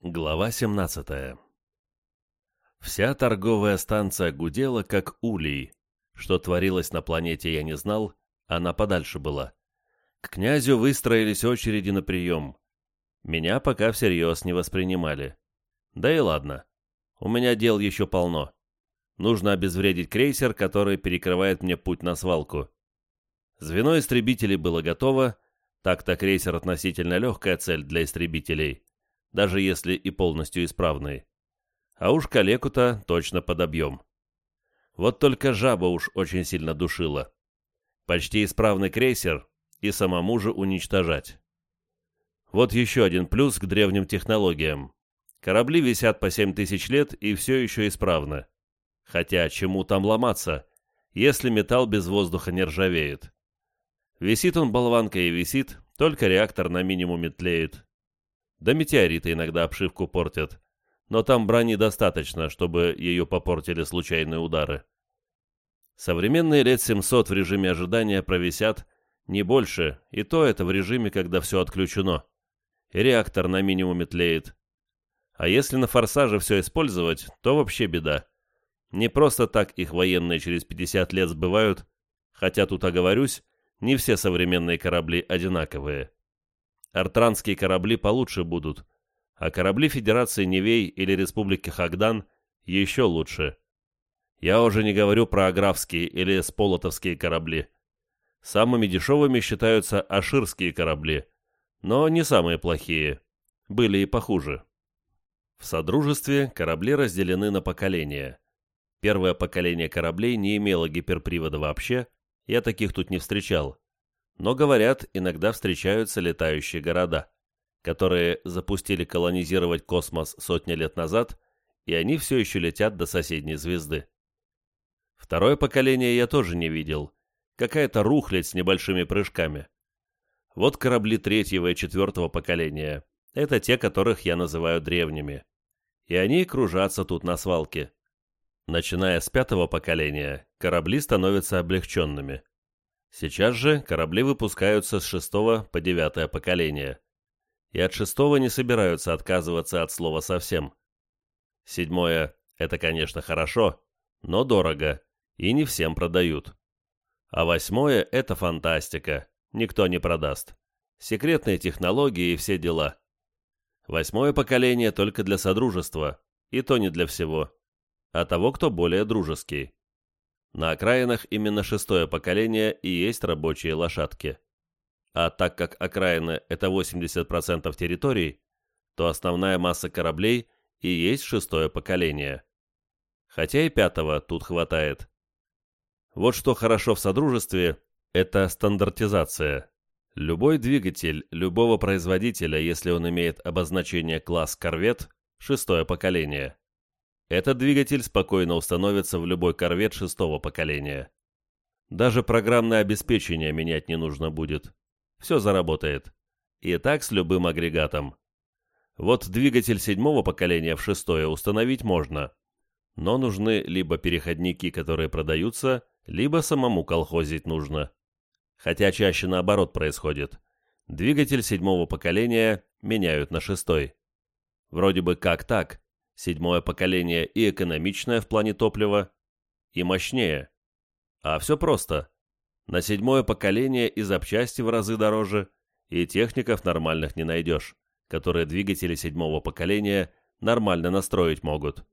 Глава 17 Вся торговая станция гудела, как улей. Что творилось на планете, я не знал, она подальше была. К князю выстроились очереди на прием. Меня пока всерьез не воспринимали. Да и ладно. У меня дел еще полно. Нужно обезвредить крейсер, который перекрывает мне путь на свалку. Звено истребителей было готово, так-то крейсер относительно легкая цель для истребителей, даже если и полностью исправный. А уж калеку-то точно подобьем. Вот только жаба уж очень сильно душила. Почти исправный крейсер и самому же уничтожать. Вот еще один плюс к древним технологиям. Корабли висят по 7 тысяч лет и все еще исправны. Хотя чему там ломаться, если металл без воздуха не ржавеет? Висит он болванкой и висит, только реактор на минимуме тлеет. Да метеориты иногда обшивку портят, но там брони достаточно, чтобы ее попортили случайные удары. Современные лет 700 в режиме ожидания провисят не больше, и то это в режиме, когда все отключено. И реактор на минимуме тлеет. А если на форсаже все использовать, то вообще беда. Не просто так их военные через 50 лет сбывают, хотя тут оговорюсь, не все современные корабли одинаковые. Артранские корабли получше будут, а корабли Федерации Невей или Республики Хагдан еще лучше. Я уже не говорю про аграфские или сполотовские корабли. Самыми дешевыми считаются аширские корабли, но не самые плохие. Были и похуже. В Содружестве корабли разделены на поколения. Первое поколение кораблей не имело гиперпривода вообще, я таких тут не встречал. Но, говорят, иногда встречаются летающие города, которые запустили колонизировать космос сотни лет назад, и они все еще летят до соседней звезды. Второе поколение я тоже не видел. Какая-то рухлядь с небольшими прыжками. Вот корабли третьего и четвертого поколения. Это те, которых я называю древними. И они кружатся тут на свалке. Начиная с пятого поколения, корабли становятся облегченными. Сейчас же корабли выпускаются с шестого по девятое поколение. И от шестого не собираются отказываться от слова совсем. Седьмое – это, конечно, хорошо, но дорого, и не всем продают. А восьмое – это фантастика, никто не продаст. Секретные технологии и все дела. Восьмое поколение только для Содружества, и то не для всего а того, кто более дружеский. На окраинах именно шестое поколение и есть рабочие лошадки. А так как окраины – это 80% территорий, то основная масса кораблей и есть шестое поколение. Хотя и пятого тут хватает. Вот что хорошо в Содружестве – это стандартизация. Любой двигатель любого производителя, если он имеет обозначение класс корвет, шестое поколение. Этот двигатель спокойно установится в любой корвет шестого поколения. Даже программное обеспечение менять не нужно будет. Все заработает. И так с любым агрегатом. Вот двигатель седьмого поколения в шестое установить можно. Но нужны либо переходники, которые продаются, либо самому колхозить нужно. Хотя чаще наоборот происходит. Двигатель седьмого поколения меняют на шестой. Вроде бы как так, седьмое поколение и экономичное в плане топлива, и мощнее. А все просто. На седьмое поколение и запчасти в разы дороже, и техников нормальных не найдешь, которые двигатели седьмого поколения нормально настроить могут.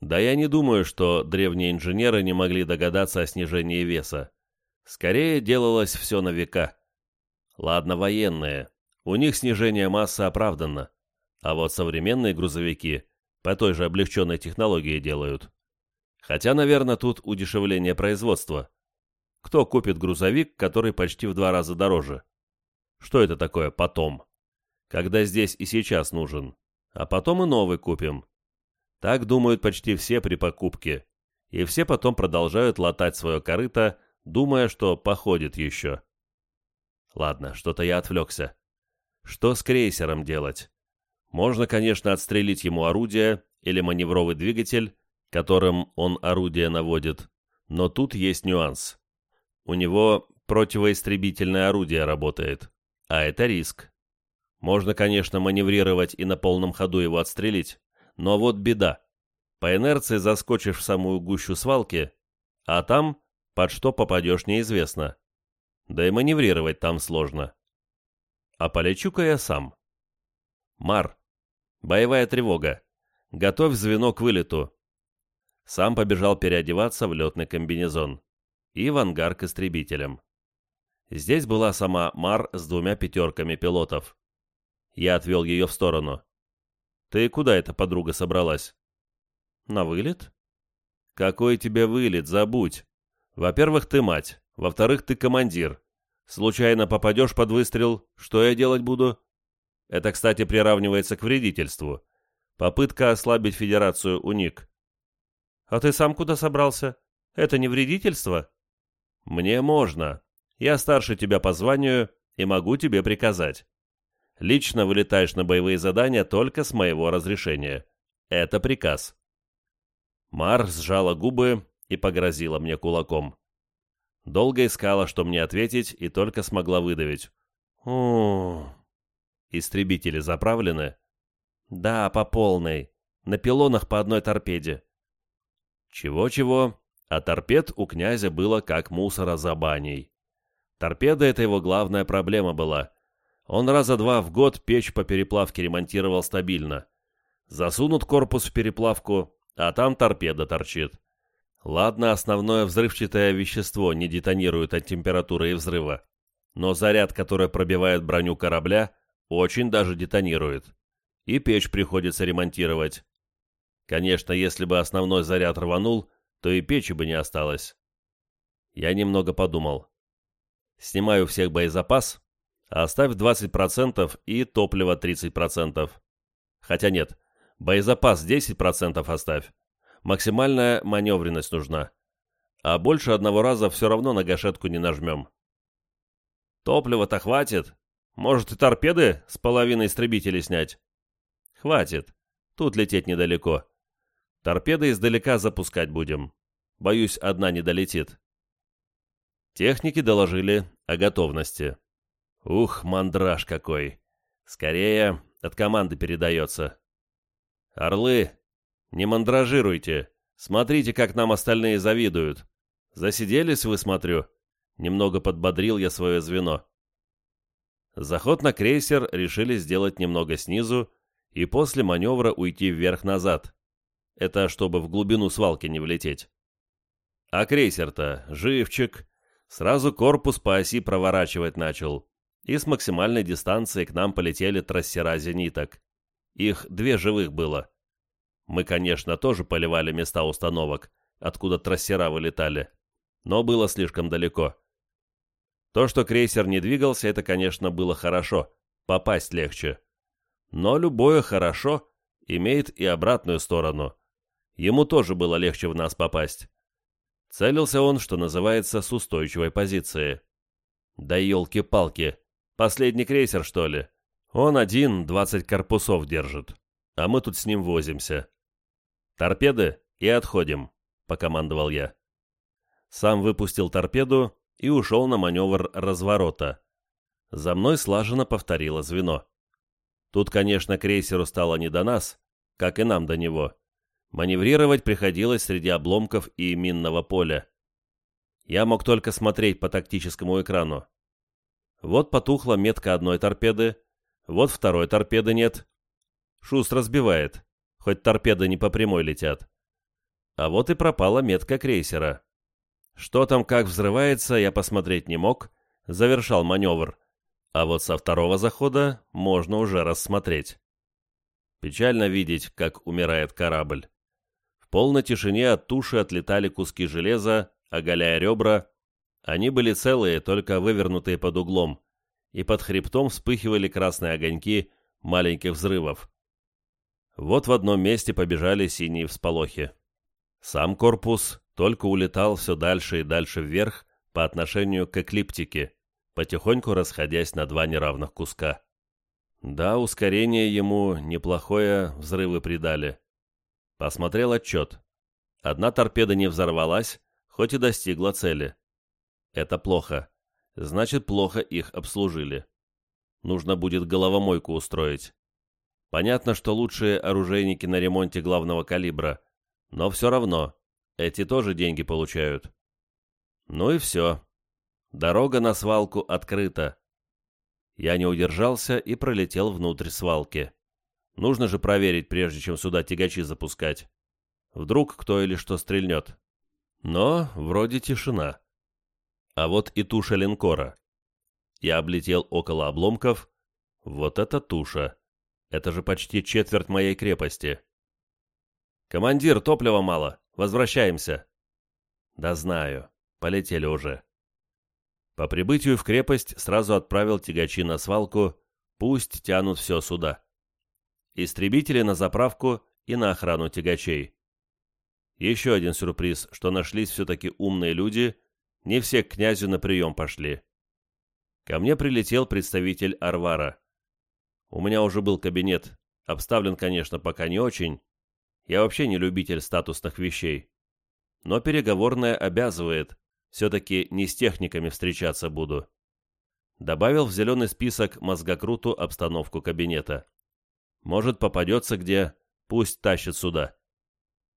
Да я не думаю, что древние инженеры не могли догадаться о снижении веса. Скорее делалось все на века. Ладно, военные. У них снижение массы оправданно. А вот современные грузовики – по той же облегченной технологии делают. Хотя, наверное, тут удешевление производства. Кто купит грузовик, который почти в два раза дороже? Что это такое «потом»? Когда здесь и сейчас нужен. А потом и новый купим. Так думают почти все при покупке. И все потом продолжают латать свое корыто, думая, что походит еще. Ладно, что-то я отвлекся. Что с крейсером делать? Можно, конечно, отстрелить ему орудие или маневровый двигатель, которым он орудие наводит, но тут есть нюанс. У него противоистребительное орудие работает, а это риск. Можно, конечно, маневрировать и на полном ходу его отстрелить, но вот беда. По инерции заскочишь в самую гущу свалки, а там под что попадешь неизвестно. Да и маневрировать там сложно. А полечу-ка я сам. Мар. Боевая тревога. Готовь звено к вылету. Сам побежал переодеваться в летный комбинезон. И в ангар к истребителям. Здесь была сама Мар с двумя пятерками пилотов. Я отвел ее в сторону. «Ты куда эта подруга собралась?» «На вылет?» «Какой тебе вылет, забудь. Во-первых, ты мать. Во-вторых, ты командир. Случайно попадешь под выстрел, что я делать буду?» Это, кстати, приравнивается к вредительству. Попытка ослабить Федерацию уник. «А ты сам куда собрался? Это не вредительство?» «Мне можно. Я старше тебя по званию и могу тебе приказать. Лично вылетаешь на боевые задания только с моего разрешения. Это приказ». Мар сжала губы и погрозила мне кулаком. Долго искала, что мне ответить, и только смогла выдавить. «О, Истребители заправлены?» «Да, по полной. На пилонах по одной торпеде». Чего-чего, а торпед у князя было как мусора за баней. Торпеда — это его главная проблема была. Он раза два в год печь по переплавке ремонтировал стабильно. Засунут корпус в переплавку, а там торпеда торчит. Ладно, основное взрывчатое вещество не детонирует от температуры и взрыва, но заряд, который пробивает броню корабля, очень даже детонирует. И печь приходится ремонтировать. Конечно, если бы основной заряд рванул, то и печи бы не осталось. Я немного подумал. Снимаю всех боезапас, а оставь 20% и топливо 30%. Хотя нет, боезапас 10% оставь. Максимальная маневренность нужна. А больше одного раза все равно на гашетку не нажмем. Топлива-то хватит. Может и торпеды с половиной истребителей снять? Хватит. Тут лететь недалеко. Торпеды издалека запускать будем. Боюсь, одна не долетит. Техники доложили о готовности. Ух, мандраж какой. Скорее, от команды передается. Орлы, не мандражируйте. Смотрите, как нам остальные завидуют. Засиделись вы, смотрю. Немного подбодрил я свое звено. Заход на крейсер решили сделать немного снизу и после маневра уйти вверх-назад. Это чтобы в глубину свалки не влететь. А крейсер-то, живчик, сразу корпус по оси проворачивать начал, и с максимальной дистанции к нам полетели трассера зениток. Их две живых было. Мы, конечно, тоже поливали места установок, откуда трассера вылетали, но было слишком далеко. То, что крейсер не двигался, это, конечно, было хорошо, попасть легче. Но любое «хорошо» имеет и обратную сторону. Ему тоже было легче в нас попасть. Целился он, что называется, с устойчивой позиции. Да елки-палки, последний крейсер, что ли? Он один двадцать корпусов держит, а мы тут с ним возимся. Торпеды и отходим, покомандовал я. Сам выпустил торпеду и ушел на маневр разворота. За мной слаженно повторило звено. Тут, конечно, крейсеру стало не до нас, как и нам до него. Маневрировать приходилось среди обломков и минного поля. Я мог только смотреть по тактическому экрану. Вот потухла метка одной торпеды, вот второй торпеды нет. Шуст разбивает, хоть торпеды не по прямой летят. А вот и пропала метка крейсера. Что там как взрывается, я посмотреть не мог, завершал маневр. А вот со второго захода можно уже рассмотреть. Печально видеть, как умирает корабль полной тишине от туши отлетали куски железа, оголяя ребра. Они были целые, только вывернутые под углом, и под хребтом вспыхивали красные огоньки маленьких взрывов. Вот в одном месте побежали синие всполохи. Сам корпус только улетал все дальше и дальше вверх по отношению к эклиптике, потихоньку расходясь на два неравных куска. Да, ускорение ему неплохое взрывы придали. Посмотрел отчет. Одна торпеда не взорвалась, хоть и достигла цели. Это плохо. Значит, плохо их обслужили. нужно будет головомойку устроить. Понятно, что лучшие оружейники на ремонте главного калибра, но все равно, эти тоже деньги получают. Ну и все. Дорога на свалку открыта. Я не удержался и пролетел внутрь свалки. Нужно же проверить, прежде чем сюда тягачи запускать. Вдруг кто или что стрельнет. Но вроде тишина. А вот и туша линкора. Я облетел около обломков. Вот это туша. Это же почти четверть моей крепости. «Командир, топлива мало. Возвращаемся». «Да знаю. Полетели уже». По прибытию в крепость сразу отправил тягачи на свалку, пусть тянут все сюда. Истребители на заправку и на охрану тягачей. Еще один сюрприз, что нашлись все-таки умные люди, не все к князю на прием пошли. Ко мне прилетел представитель Арвара. У меня уже был кабинет, обставлен, конечно, пока не очень. Я вообще не любитель статусных вещей. Но переговорная обязывает, все-таки не с техниками встречаться буду. Добавил в зеленый список мозгокруту обстановку кабинета. Может, попадется где, пусть тащит сюда.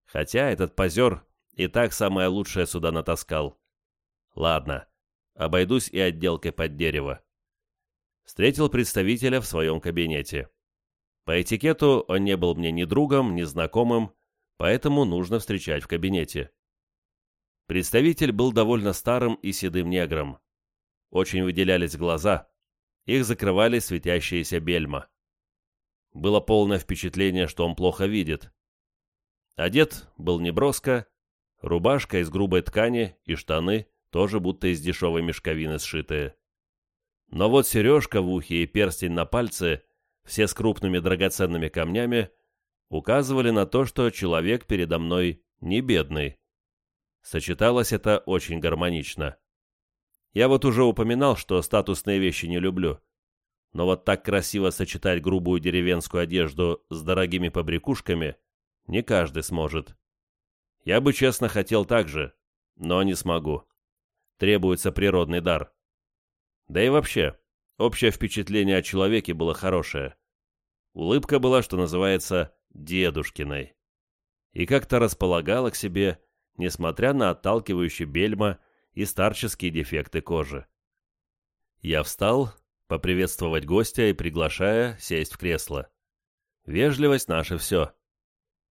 Хотя этот позер и так самое лучшее сюда натаскал. Ладно, обойдусь и отделкой под дерево. Встретил представителя в своем кабинете. По этикету он не был мне ни другом, ни знакомым, поэтому нужно встречать в кабинете. Представитель был довольно старым и седым негром. Очень выделялись глаза, их закрывали светящиеся бельма. Было полное впечатление, что он плохо видит. Одет был неброско, рубашка из грубой ткани и штаны тоже будто из дешевой мешковины сшитые. Но вот сережка в ухе и перстень на пальце, все с крупными драгоценными камнями, указывали на то, что человек передо мной не бедный. Сочеталось это очень гармонично. Я вот уже упоминал, что статусные вещи не люблю. Но вот так красиво сочетать грубую деревенскую одежду с дорогими побрякушками не каждый сможет. Я бы честно хотел так же, но не смогу. Требуется природный дар. Да и вообще, общее впечатление о человеке было хорошее. Улыбка была, что называется, дедушкиной. И как-то располагала к себе, несмотря на отталкивающий бельма и старческие дефекты кожи. Я встал, поприветствовать гостя и приглашая сесть в кресло. Вежливость наше все.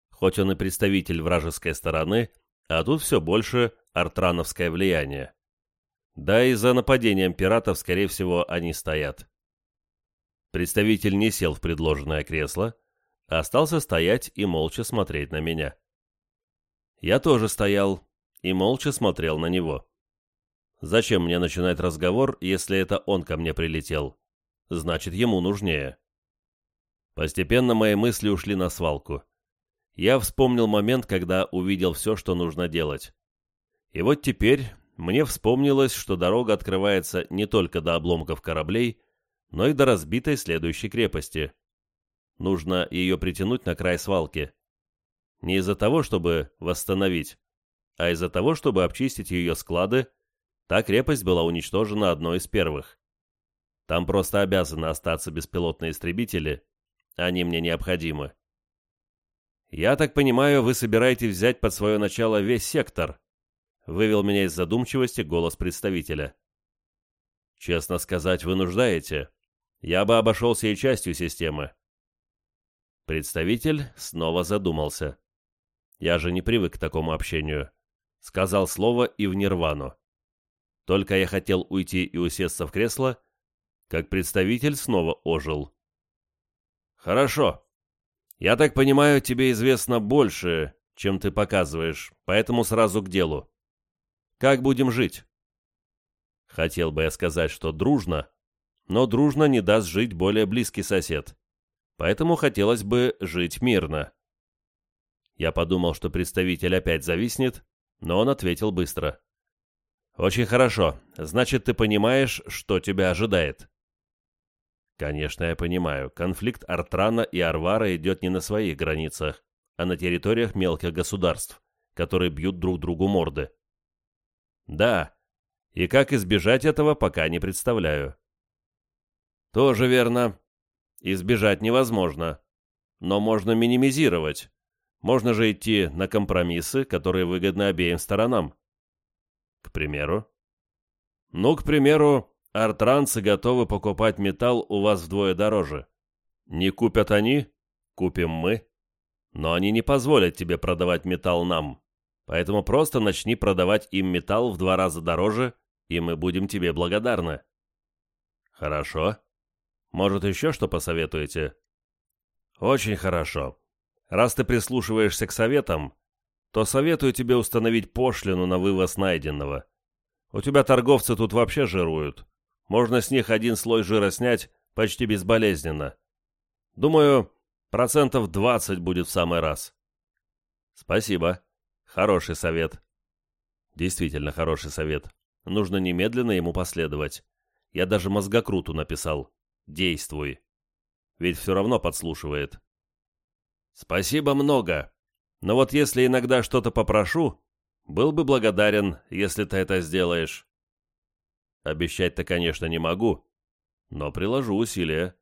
Хоть он и представитель вражеской стороны, а тут все больше артрановское влияние. Да и за нападением пиратов, скорее всего, они стоят. Представитель не сел в предложенное кресло, а остался стоять и молча смотреть на меня. Я тоже стоял и молча смотрел на него. Зачем мне начинать разговор, если это он ко мне прилетел? Значит, ему нужнее. Постепенно мои мысли ушли на свалку. Я вспомнил момент, когда увидел все, что нужно делать. И вот теперь мне вспомнилось, что дорога открывается не только до обломков кораблей, но и до разбитой следующей крепости. Нужно ее притянуть на край свалки. Не из-за того, чтобы восстановить, а из-за того, чтобы обчистить ее склады, та крепость была уничтожена одной из первых. Там просто обязаны остаться беспилотные истребители, они мне необходимы. «Я так понимаю, вы собираетесь взять под свое начало весь сектор?» Вывел меня из задумчивости голос представителя. «Честно сказать, вы нуждаете. Я бы обошелся и частью системы. Представитель снова задумался. Я же не привык к такому общению. Сказал слово и в нирвану. Только я хотел уйти и усесться в кресло, как представитель снова ожил. «Хорошо. Я так понимаю, тебе известно больше, чем ты показываешь, поэтому сразу к делу. Как будем жить?» Хотел бы я сказать, что дружно, но дружно не даст жить более близкий сосед поэтому хотелось бы жить мирно. Я подумал, что представитель опять зависнет, но он ответил быстро. «Очень хорошо. Значит, ты понимаешь, что тебя ожидает?» «Конечно, я понимаю. Конфликт Артрана и Арвара идет не на своих границах, а на территориях мелких государств, которые бьют друг другу морды». «Да. И как избежать этого, пока не представляю. Тоже верно. Избежать невозможно. Но можно минимизировать. Можно же идти на компромиссы, которые выгодны обеим сторонам. К примеру? Ну, к примеру, артранцы готовы покупать металл у вас вдвое дороже. Не купят они, купим мы. Но они не позволят тебе продавать металл нам. Поэтому просто начни продавать им металл в два раза дороже, и мы будем тебе благодарны. Хорошо. Может, еще что посоветуете? Очень хорошо. Раз ты прислушиваешься к советам, то советую тебе установить пошлину на вывоз найденного. У тебя торговцы тут вообще жируют. Можно с них один слой жира снять почти безболезненно. Думаю, процентов 20 будет в самый раз. Спасибо. Хороший совет. Действительно хороший совет. Нужно немедленно ему последовать. Я даже мозгокруту написал. Действуй. Ведь все равно подслушивает. Спасибо много. Но вот если иногда что-то попрошу, был бы благодарен, если ты это сделаешь. Обещать-то, конечно, не могу, но приложу усилия.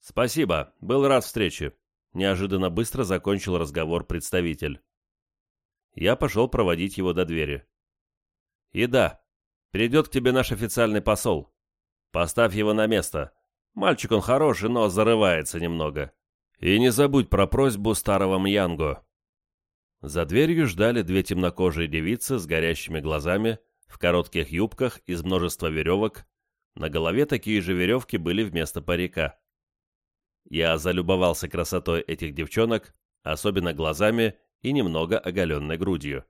Спасибо, был рад встрече. Неожиданно быстро закончил разговор представитель. Я пошел проводить его до двери. И да, придет к тебе наш официальный посол. Поставь его на место. Мальчик он хороший, но зарывается немного. И не забудь про просьбу старого Мьянго. За дверью ждали две темнокожие девицы с горящими глазами, в коротких юбках из множества веревок. На голове такие же веревки были вместо парика. Я залюбовался красотой этих девчонок, особенно глазами и немного оголенной грудью.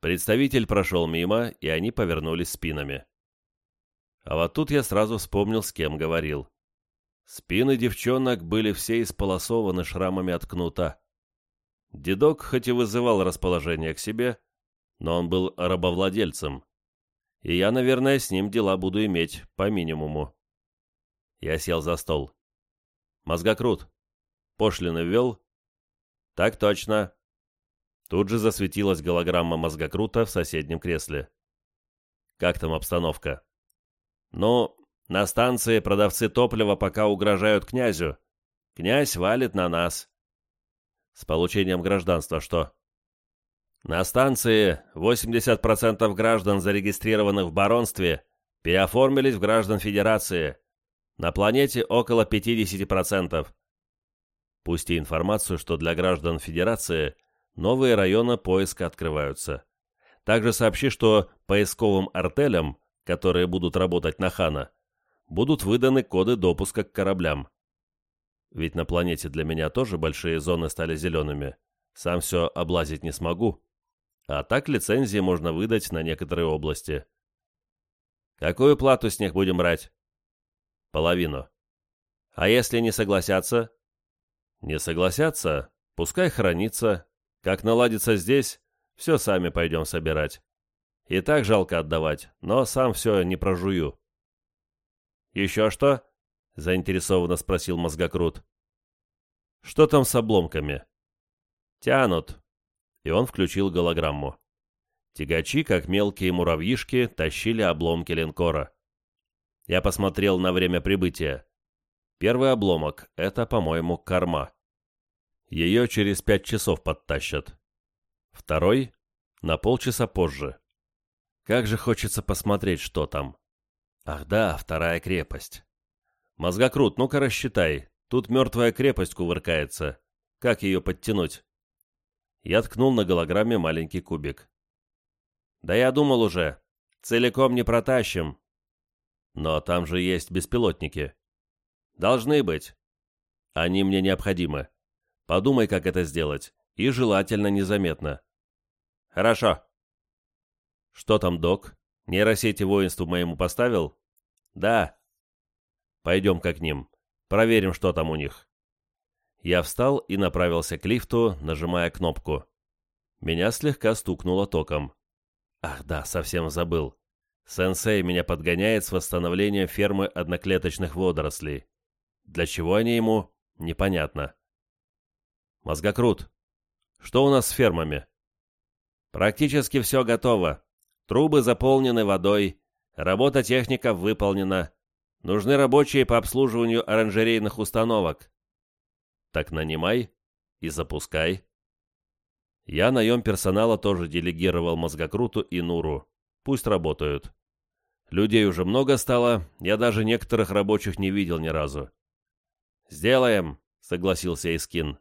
Представитель прошел мимо, и они повернулись спинами. А вот тут я сразу вспомнил, с кем говорил. Спины девчонок были все исполосованы шрамами от кнута. Дедок хоть и вызывал расположение к себе, но он был рабовладельцем, и я, наверное, с ним дела буду иметь по минимуму. Я сел за стол. Мозгокрут. Пошлины ввел? Так точно. Тут же засветилась голограмма мозгокрута в соседнем кресле. Как там обстановка? Ну, на станции продавцы топлива пока угрожают князю. Князь валит на нас. С получением гражданства что? На станции 80% граждан, зарегистрированных в баронстве, переоформились в граждан Федерации. На планете около 50%. Пусти информацию, что для граждан Федерации новые районы поиска открываются. Также сообщи, что поисковым артелям, которые будут работать на Хана, будут выданы коды допуска к кораблям. Ведь на планете для меня тоже большие зоны стали зелеными. Сам все облазить не смогу. А так лицензии можно выдать на некоторые области. Какую плату с них будем брать? Половину. А если не согласятся? Не согласятся? Пускай хранится. Как наладится здесь, все сами пойдем собирать. И так жалко отдавать, но сам все не прожую. «Еще что?» — заинтересованно спросил мозгокрут. «Что там с обломками?» «Тянут». И он включил голограмму. Тягачи, как мелкие муравьишки, тащили обломки линкора. Я посмотрел на время прибытия. Первый обломок — это, по-моему, корма. Ее через пять часов подтащат. Второй — на полчаса позже. Как же хочется посмотреть, что там. Ах да, вторая крепость. Мозгокрут, ну-ка рассчитай. Тут мертвая крепость кувыркается. Как ее подтянуть? Я ткнул на голограмме маленький кубик. Да я думал уже. Целиком не протащим. Но там же есть беспилотники. Должны быть. Они мне необходимы. Подумай, как это сделать. И желательно незаметно. Хорошо. Что там, док? Нейросети воинству моему поставил? Да. Пойдем-ка к ним. Проверим, что там у них. Я встал и направился к лифту, нажимая кнопку. Меня слегка стукнуло током. Ах да, совсем забыл. Сенсей меня подгоняет с восстановлением фермы одноклеточных водорослей. Для чего они ему, непонятно. Мозгокрут, что у нас с фермами? Практически все готово. Трубы заполнены водой, работа техников выполнена. Нужны рабочие по обслуживанию оранжерейных установок. Так нанимай и запускай. Я наем персонала тоже делегировал Мозгокруту и Нуру. Пусть работают. Людей уже много стало, я даже некоторых рабочих не видел ни разу. «Сделаем», — согласился Искин.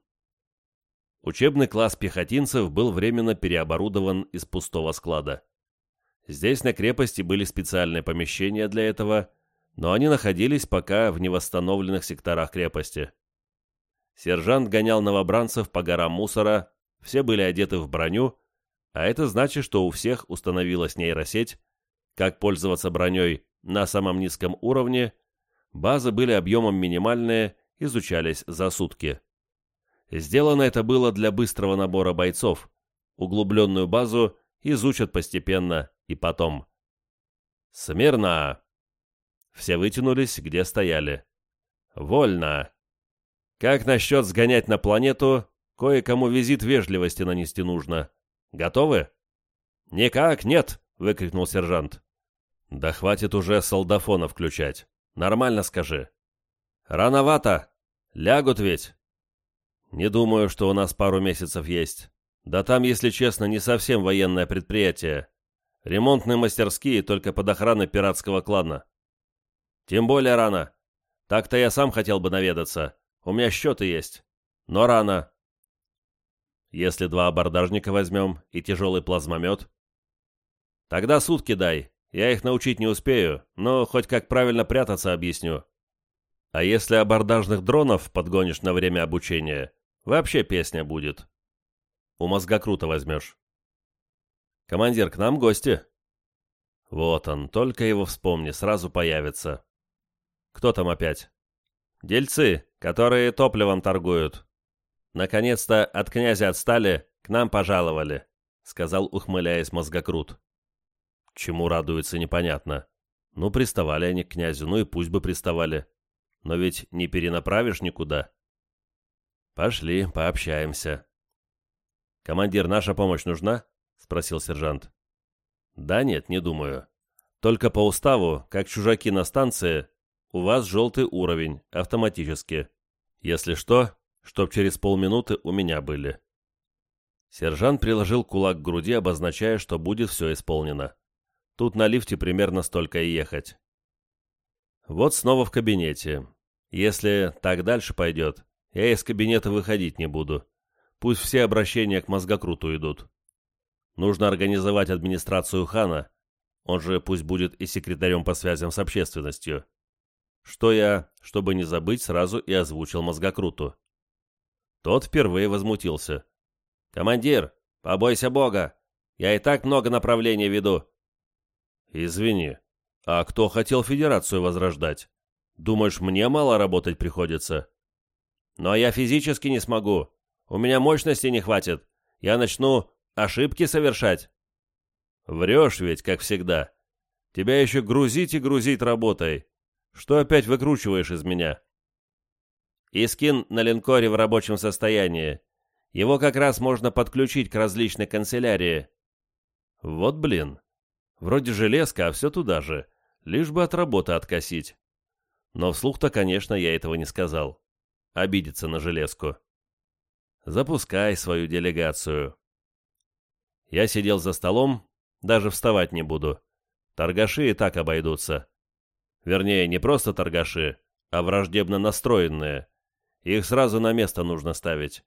Учебный класс пехотинцев был временно переоборудован из пустого склада. Здесь на крепости были специальные помещения для этого, но они находились пока в невосстановленных секторах крепости. Сержант гонял новобранцев по горам мусора, все были одеты в броню, а это значит, что у всех установилась нейросеть, как пользоваться броней на самом низком уровне, базы были объемом минимальные, изучались за сутки. Сделано это было для быстрого набора бойцов, углубленную базу изучат постепенно и потом. «Смирно!» Все вытянулись, где стояли. «Вольно!» «Как насчет сгонять на планету? Кое-кому визит вежливости нанести нужно. Готовы?» «Никак нет!» — выкрикнул сержант. «Да хватит уже солдафона включать. Нормально скажи». «Рановато. Лягут ведь». «Не думаю, что у нас пару месяцев есть. Да там, если честно, не совсем военное предприятие. Ремонтные мастерские только под охраной пиратского клана. Тем более рано. Так-то я сам хотел бы наведаться. У меня счеты есть. Но рано. Если два абордажника возьмем и тяжелый плазмомет. Тогда сутки дай. Я их научить не успею, но хоть как правильно прятаться объясню. А если абордажных дронов подгонишь на время обучения, вообще песня будет. У мозга круто возьмешь. Командир, к нам гости. Вот он, только его вспомни, сразу появится. Кто там опять? Дельцы, которые топливом торгуют. Наконец-то от князя отстали, к нам пожаловали, сказал, ухмыляясь мозгокрут. Чему радуется, непонятно. Ну, приставали они к князю, ну и пусть бы приставали. Но ведь не перенаправишь никуда. Пошли, пообщаемся. Командир, наша помощь нужна? Спросил сержант. Да нет, не думаю. Только по уставу, как чужаки на станции, у вас желтый уровень, автоматически. Если что, чтоб через полминуты у меня были. Сержант приложил кулак к груди, обозначая, что будет все исполнено. Тут на лифте примерно столько и ехать. Вот снова в кабинете. Если так дальше пойдет, я из кабинета выходить не буду. Пусть все обращения к мозгокруту идут. Нужно организовать администрацию хана, он же пусть будет и секретарем по связям с общественностью что я, чтобы не забыть, сразу и озвучил мозгокруту. Тот впервые возмутился. «Командир, побойся Бога! Я и так много направлений веду!» «Извини, а кто хотел Федерацию возрождать? Думаешь, мне мало работать приходится?» «Но я физически не смогу. У меня мощности не хватит. Я начну ошибки совершать». «Врешь ведь, как всегда. Тебя еще грузить и грузить работой. Что опять выкручиваешь из меня?» «Искин на линкоре в рабочем состоянии. Его как раз можно подключить к различной канцелярии». «Вот блин. Вроде железка, а все туда же. Лишь бы от работы откосить». Но вслух-то, конечно, я этого не сказал. Обидеться на железку. «Запускай свою делегацию». Я сидел за столом, даже вставать не буду. Торгаши и так обойдутся. Вернее, не просто торгаши, а враждебно настроенные. Их сразу на место нужно ставить.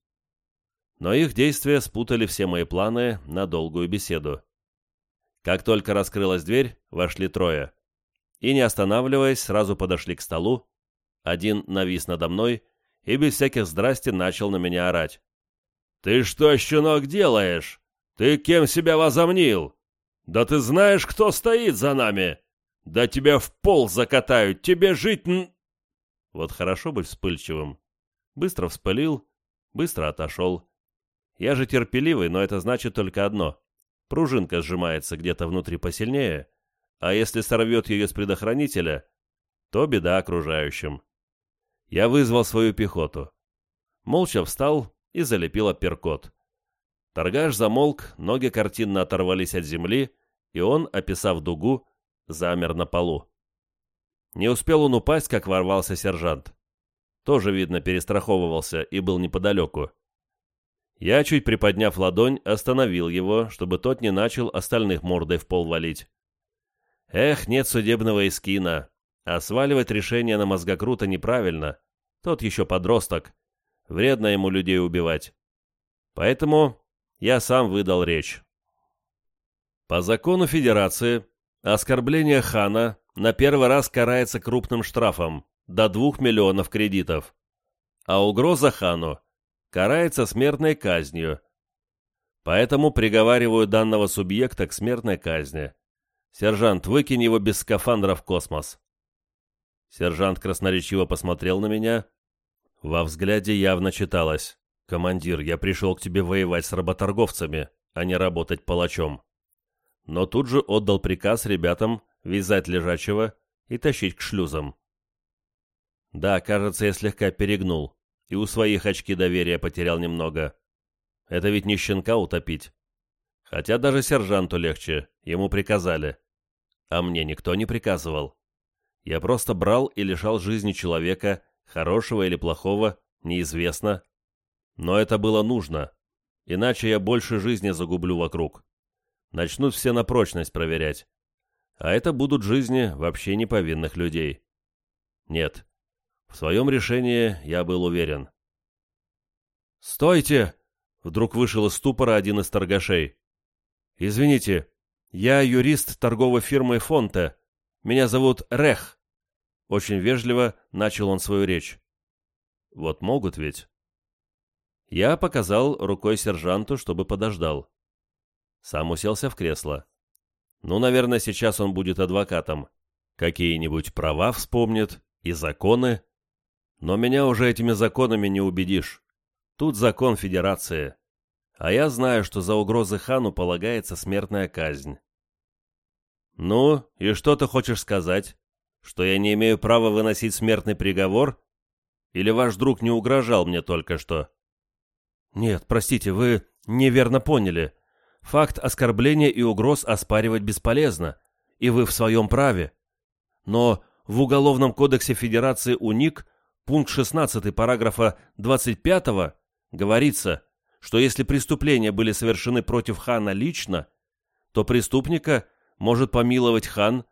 Но их действия спутали все мои планы на долгую беседу. Как только раскрылась дверь, вошли трое. И, не останавливаясь, сразу подошли к столу. Один навис надо мной и без всяких здрасти начал на меня орать. «Ты что, щенок, делаешь? Ты кем себя возомнил? Да ты знаешь, кто стоит за нами? Да тебя в пол закатают, тебе жить... Н... Вот хорошо быть вспыльчивым. Быстро вспылил, быстро отошел. Я же терпеливый, но это значит только одно. Пружинка сжимается где-то внутри посильнее, а если сорвет ее с предохранителя, то беда окружающим. Я вызвал свою пехоту. Молча встал и залепил апперкот. Торгаш замолк, ноги картинно оторвались от земли, и он, описав дугу, замер на полу. Не успел он упасть, как ворвался сержант. Тоже, видно, перестраховывался и был неподалеку. Я, чуть приподняв ладонь, остановил его, чтобы тот не начал остальных мордой в пол валить. Эх, нет судебного эскина. А сваливать решение на мозгокрута неправильно. Тот еще подросток. Вредно ему людей убивать. Поэтому я сам выдал речь. По закону Федерации, оскорбление хана на первый раз карается крупным штрафом до 2 миллионов кредитов, а угроза хану карается смертной казнью. Поэтому приговариваю данного субъекта к смертной казни. Сержант, выкинь его без скафандра в космос. Сержант красноречиво посмотрел на меня. Во взгляде явно читалось. «Командир, я пришел к тебе воевать с работорговцами, а не работать палачом». Но тут же отдал приказ ребятам вязать лежачего и тащить к шлюзам. Да, кажется, я слегка перегнул, и у своих очки доверия потерял немного. Это ведь не щенка утопить. Хотя даже сержанту легче, ему приказали. А мне никто не приказывал. Я просто брал и лишал жизни человека, хорошего или плохого, неизвестно. Но это было нужно, иначе я больше жизни загублю вокруг. Начнут все на прочность проверять. А это будут жизни вообще неповинных людей. Нет, в своем решении я был уверен. «Стойте!» — вдруг вышел из ступора один из торгашей. «Извините, я юрист торговой фирмы Фонте. Меня зовут Рех». Очень вежливо начал он свою речь. «Вот могут ведь». Я показал рукой сержанту, чтобы подождал. Сам уселся в кресло. Ну, наверное, сейчас он будет адвокатом. Какие-нибудь права вспомнит и законы. Но меня уже этими законами не убедишь. Тут закон Федерации. А я знаю, что за угрозы хану полагается смертная казнь. Ну, и что ты хочешь сказать? Что я не имею права выносить смертный приговор? Или ваш друг не угрожал мне только что? Нет, простите, вы неверно поняли. Факт оскорбления и угроз оспаривать бесполезно, и вы в своем праве. Но в Уголовном кодексе Федерации УНИК пункт 16 параграфа 25 говорится, что если преступления были совершены против хана лично, то преступника может помиловать хан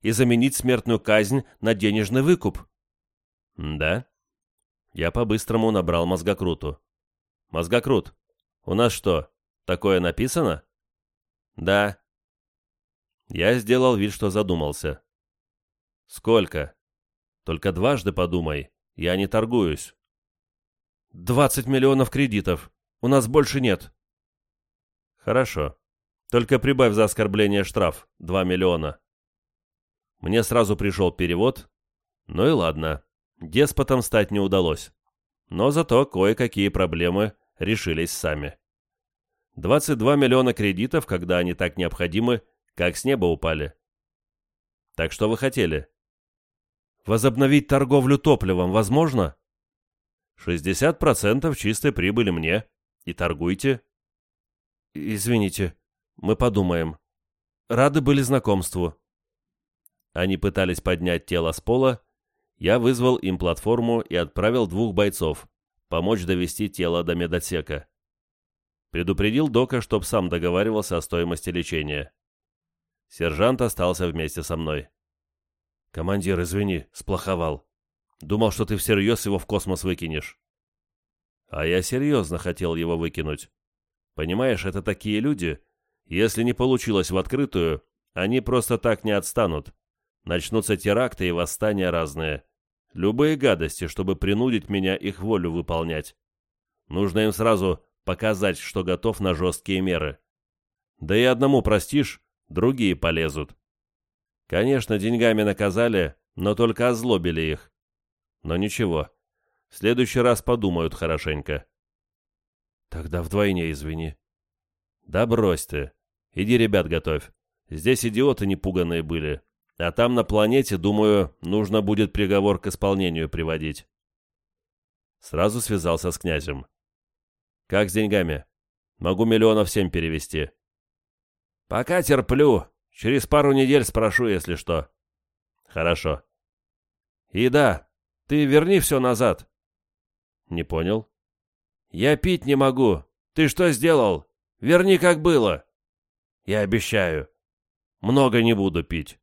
и заменить смертную казнь на денежный выкуп. Да? Я по-быстрому набрал мозгокруту. Мозгокрут, у нас что, Такое написано? Да. Я сделал вид, что задумался. Сколько? Только дважды подумай. Я не торгуюсь. Двадцать миллионов кредитов. У нас больше нет. Хорошо. Только прибавь за оскорбление штраф. Два миллиона. Мне сразу пришел перевод. Ну и ладно. Деспотом стать не удалось. Но зато кое-какие проблемы решились сами. 22 миллиона кредитов, когда они так необходимы, как с неба упали. Так что вы хотели? Возобновить торговлю топливом возможно? 60% чистой прибыли мне. И торгуйте. Извините, мы подумаем. Рады были знакомству. Они пытались поднять тело с пола. Я вызвал им платформу и отправил двух бойцов помочь довести тело до медотсека. Предупредил Дока, чтоб сам договаривался о стоимости лечения. Сержант остался вместе со мной. «Командир, извини, сплоховал. Думал, что ты всерьез его в космос выкинешь». «А я серьезно хотел его выкинуть. Понимаешь, это такие люди. Если не получилось в открытую, они просто так не отстанут. Начнутся теракты и восстания разные. Любые гадости, чтобы принудить меня их волю выполнять. Нужно им сразу показать, что готов на жесткие меры. Да и одному простишь, другие полезут. Конечно, деньгами наказали, но только озлобили их. Но ничего, в следующий раз подумают хорошенько. Тогда вдвойне извини. Да брось ты. Иди ребят готовь. Здесь идиоты непуганные были. А там на планете, думаю, нужно будет приговор к исполнению приводить. Сразу связался с князем. Как с деньгами? Могу миллионов семь перевести. Пока терплю. Через пару недель спрошу, если что. Хорошо. И да, ты верни все назад. Не понял. Я пить не могу. Ты что сделал? Верни, как было. Я обещаю. Много не буду пить.